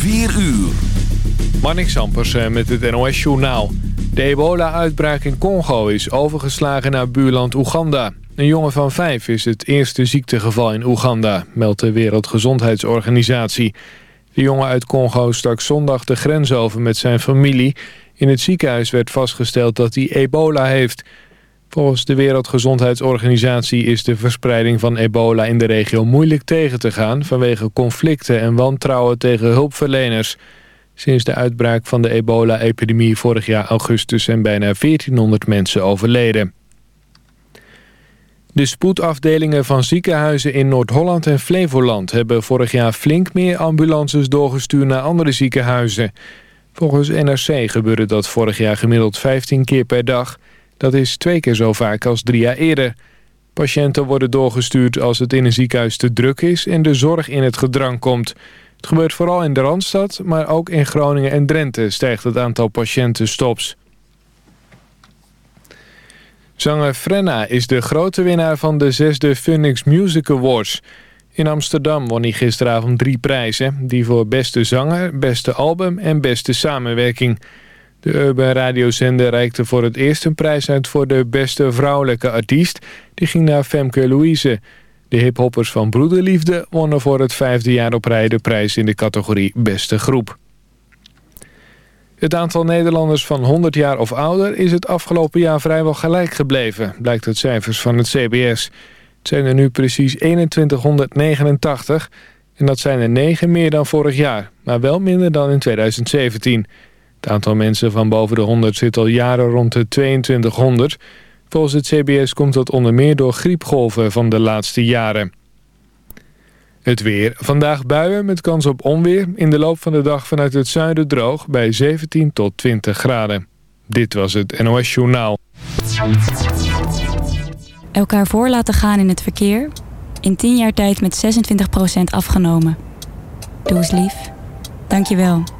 4 uur. Marnix Sampers eh, met het NOS Journaal. De ebola-uitbraak in Congo is overgeslagen naar buurland Oeganda. Een jongen van vijf is het eerste ziektegeval in Oeganda, meldt de Wereldgezondheidsorganisatie. De jongen uit Congo stak zondag de grens over met zijn familie. In het ziekenhuis werd vastgesteld dat hij ebola heeft. Volgens de Wereldgezondheidsorganisatie is de verspreiding van ebola in de regio moeilijk tegen te gaan... vanwege conflicten en wantrouwen tegen hulpverleners. Sinds de uitbraak van de ebola-epidemie vorig jaar augustus zijn bijna 1400 mensen overleden. De spoedafdelingen van ziekenhuizen in Noord-Holland en Flevoland... hebben vorig jaar flink meer ambulances doorgestuurd naar andere ziekenhuizen. Volgens NRC gebeurde dat vorig jaar gemiddeld 15 keer per dag. Dat is twee keer zo vaak als drie jaar eerder. Patiënten worden doorgestuurd als het in een ziekenhuis te druk is... en de zorg in het gedrang komt. Het gebeurt vooral in de Randstad, maar ook in Groningen en Drenthe... stijgt het aantal patiëntenstops. Zanger Frenna is de grote winnaar van de zesde Phoenix Music Awards. In Amsterdam won hij gisteravond drie prijzen. Die voor beste zanger, beste album en beste samenwerking. De Urban radiozender reikte voor het eerst een prijs uit voor de beste vrouwelijke artiest. Die ging naar Femke Louise. De hiphoppers van Broederliefde wonnen voor het vijfde jaar op rij de prijs in de categorie beste groep. Het aantal Nederlanders van 100 jaar of ouder is het afgelopen jaar vrijwel gelijk gebleven, blijkt uit cijfers van het CBS. Het zijn er nu precies 2189 en dat zijn er 9 meer dan vorig jaar, maar wel minder dan in 2017. Het aantal mensen van boven de 100 zit al jaren rond de 2200. Volgens het CBS komt dat onder meer door griepgolven van de laatste jaren. Het weer. Vandaag buien met kans op onweer. In de loop van de dag vanuit het zuiden droog bij 17 tot 20 graden. Dit was het NOS Journaal. Elkaar voor laten gaan in het verkeer. In 10 jaar tijd met 26% afgenomen. Doe eens lief. Dank je wel.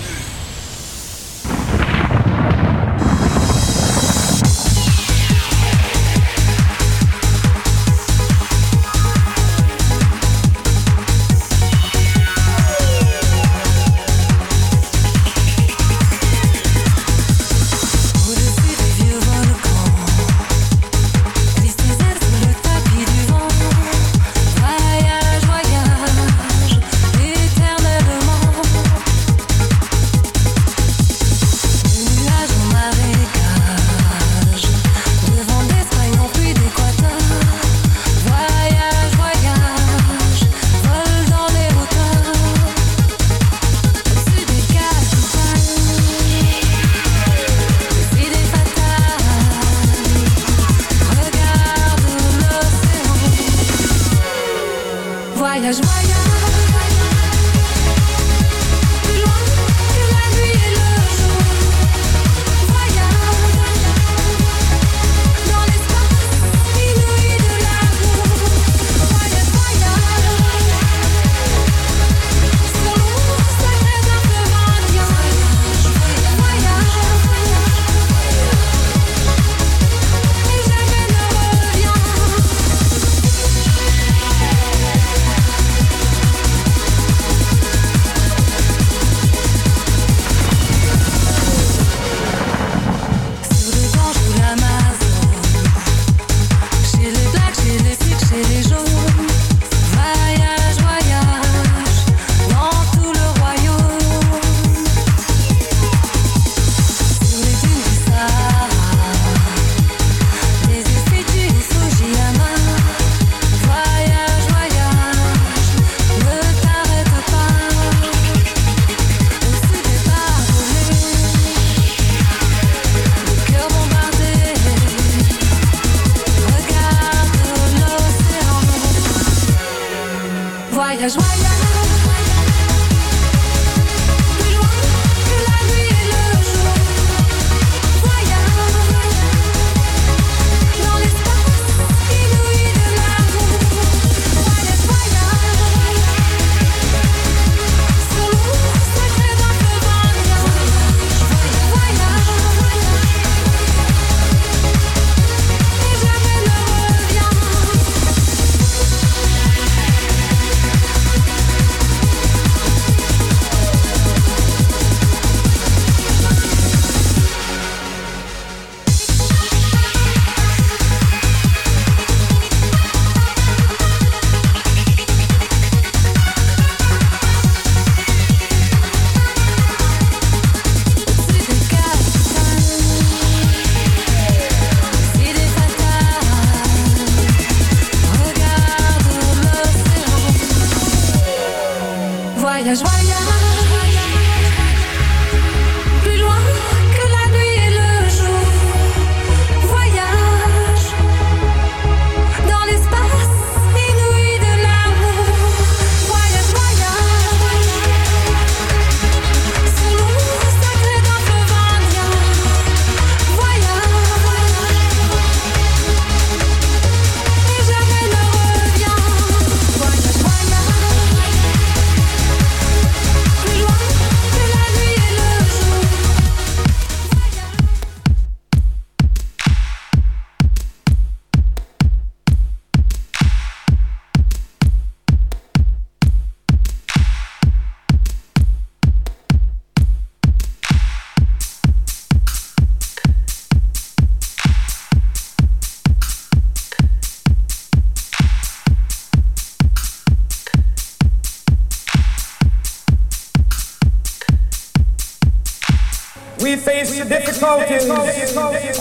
is why I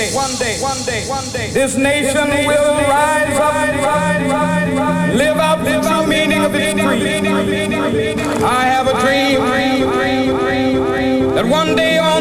Day, one day, one day, one day, this nation will rise up, live out the true meaning of its creed. I have a dream that one day on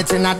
It's in a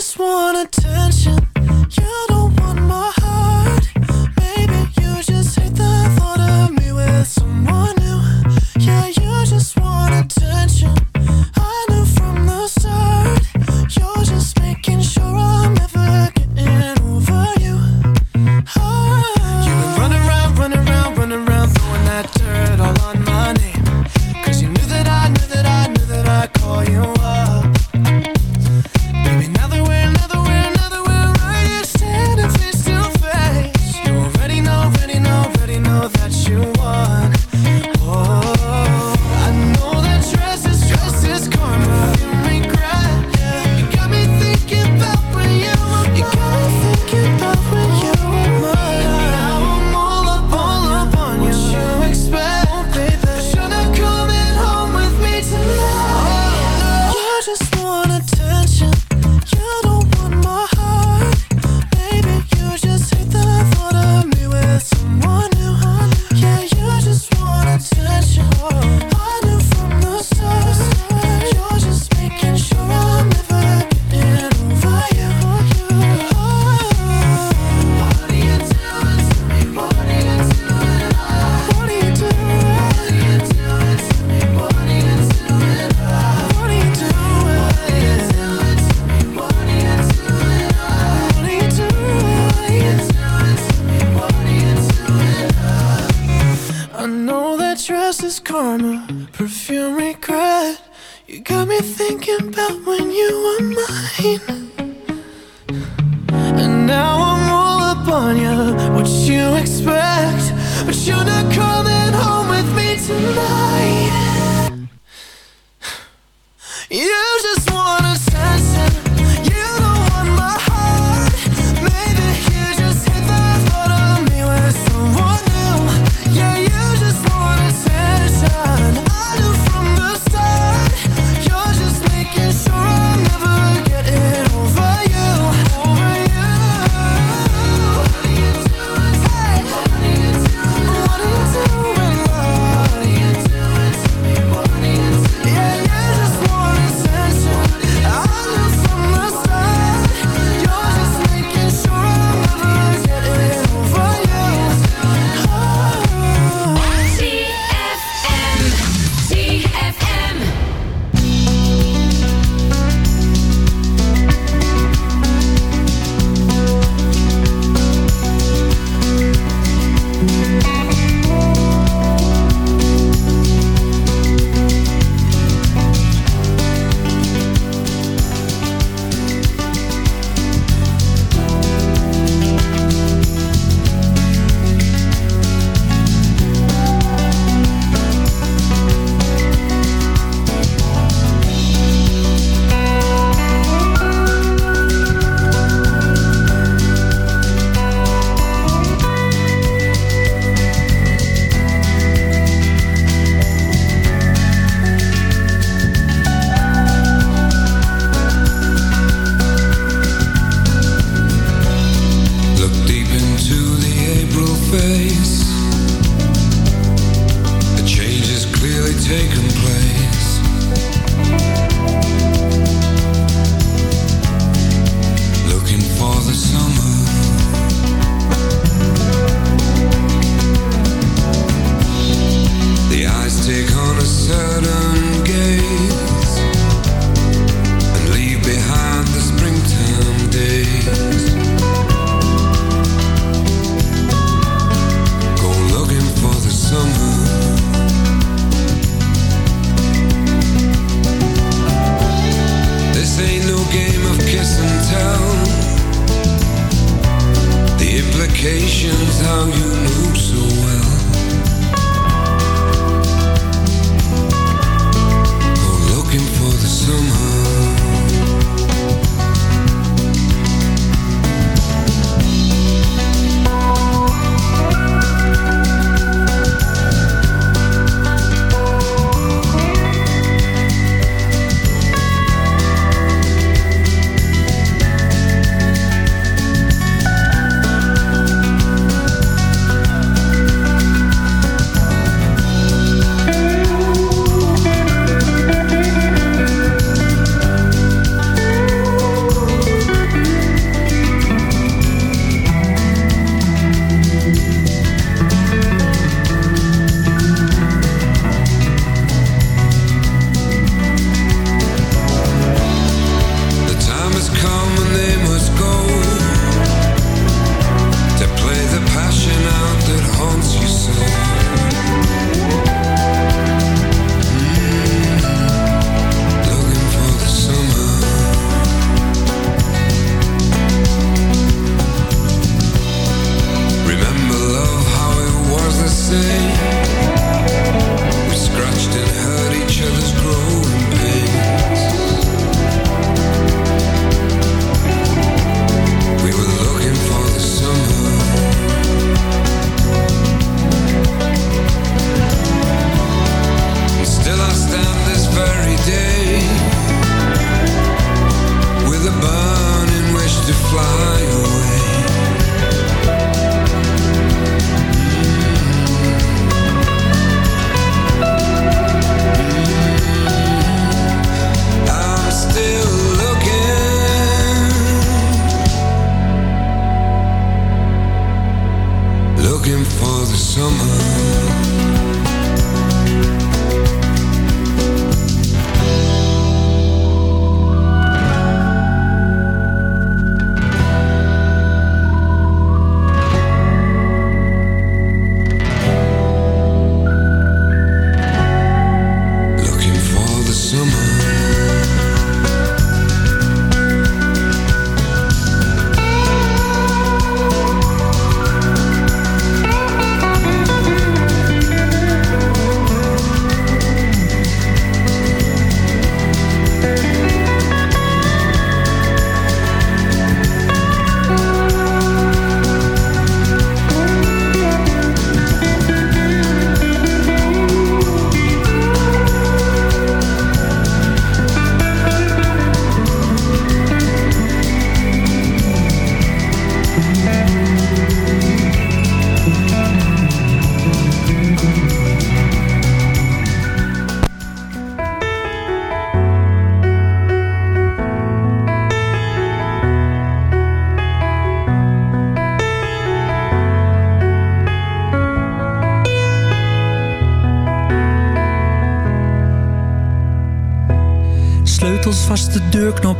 just wanna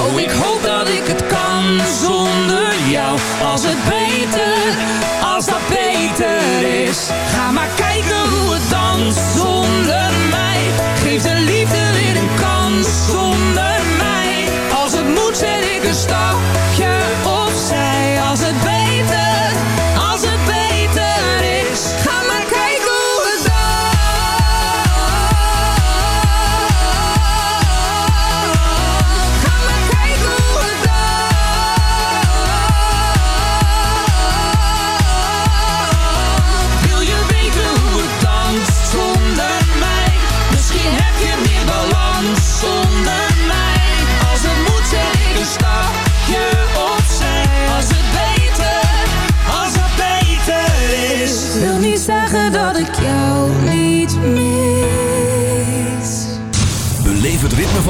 Oh, ik hoop dat ik het kan zonder jou. Als het beter, als dat beter is. Ga maar kijken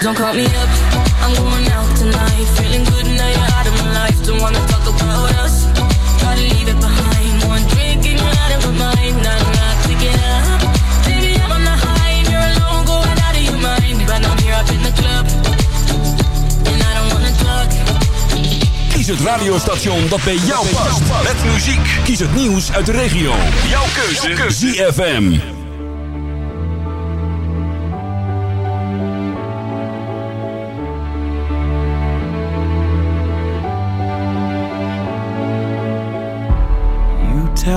Don't call me up, I'm going out tonight. Feeling good now you're out of my life. Don't wanna talk about us. Try to leave it behind. One drink and you're out of my mind. I'm not picking up. Baby, I'm on the high and you're alone, going out of your mind. But I'm here up in the club, and I don't wanna talk. Kies het radiostation dat bij jou past. Met muziek. Kies het nieuws uit de regio. Jouw keuze. Jouw keuze. ZFM.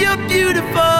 beneath your beautiful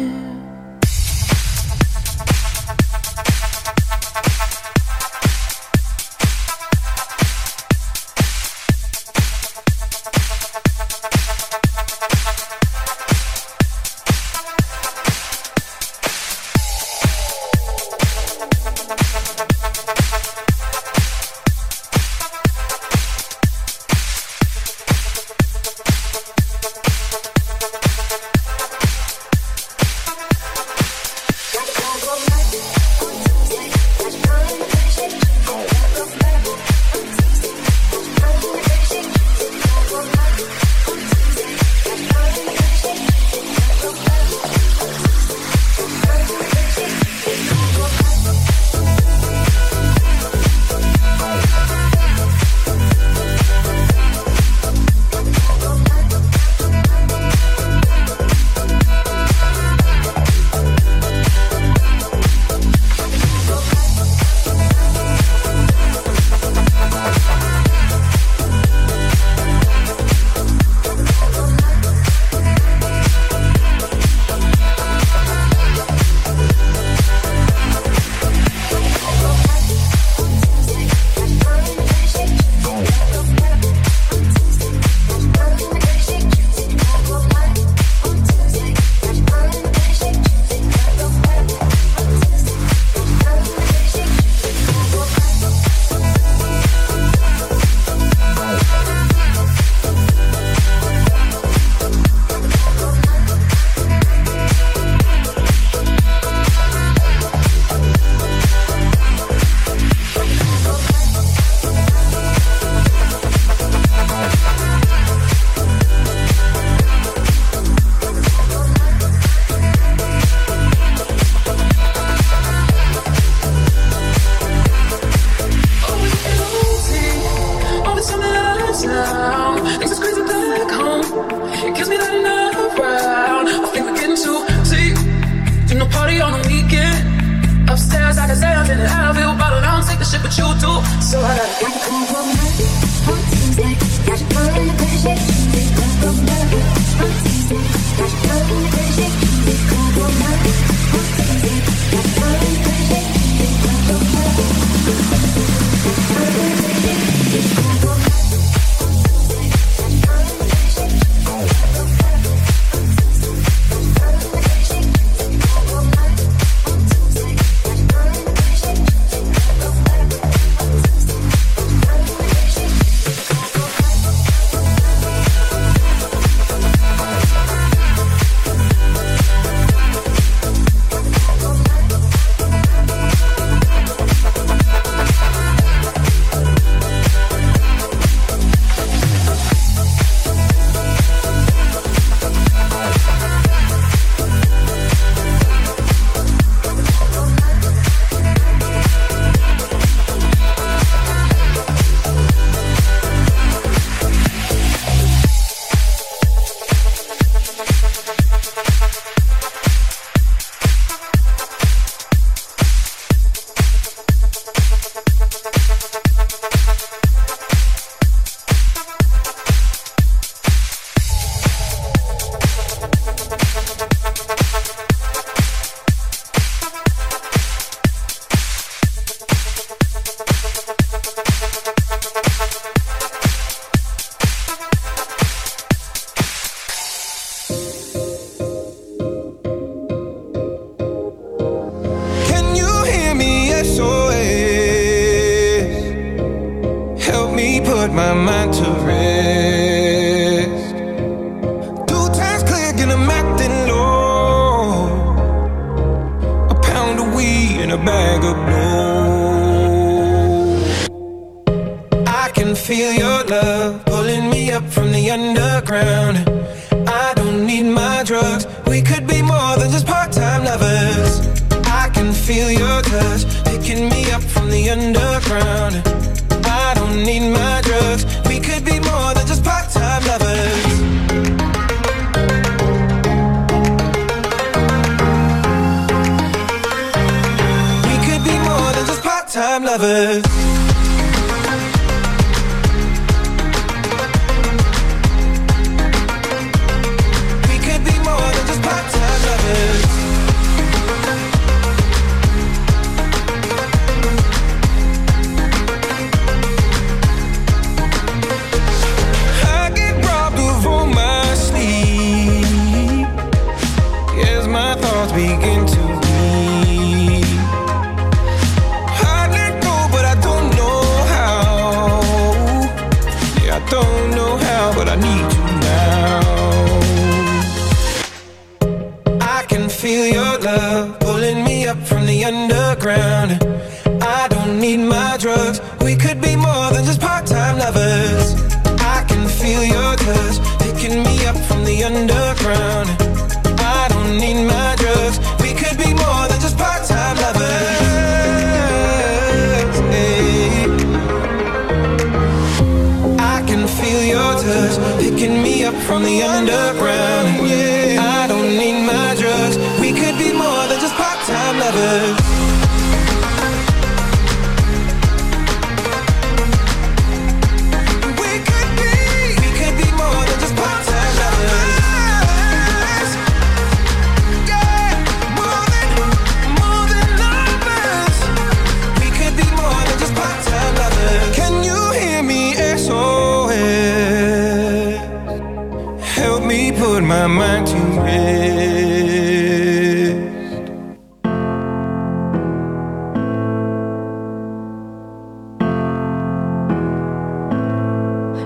lovers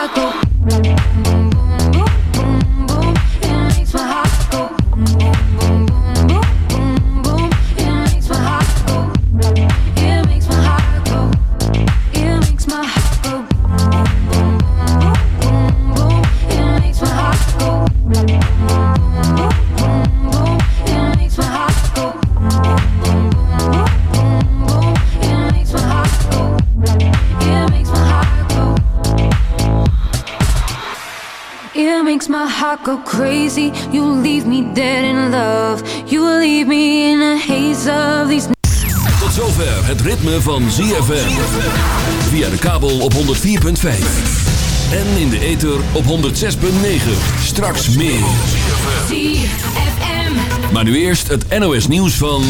gato go crazy. You leave me dead in love. You leave me in a haze of these. Tot zover het ritme van ZFM. Via de kabel op 104.5. En in de ether op 106.9. Straks meer. ZFM. Maar nu eerst het NOS nieuws van...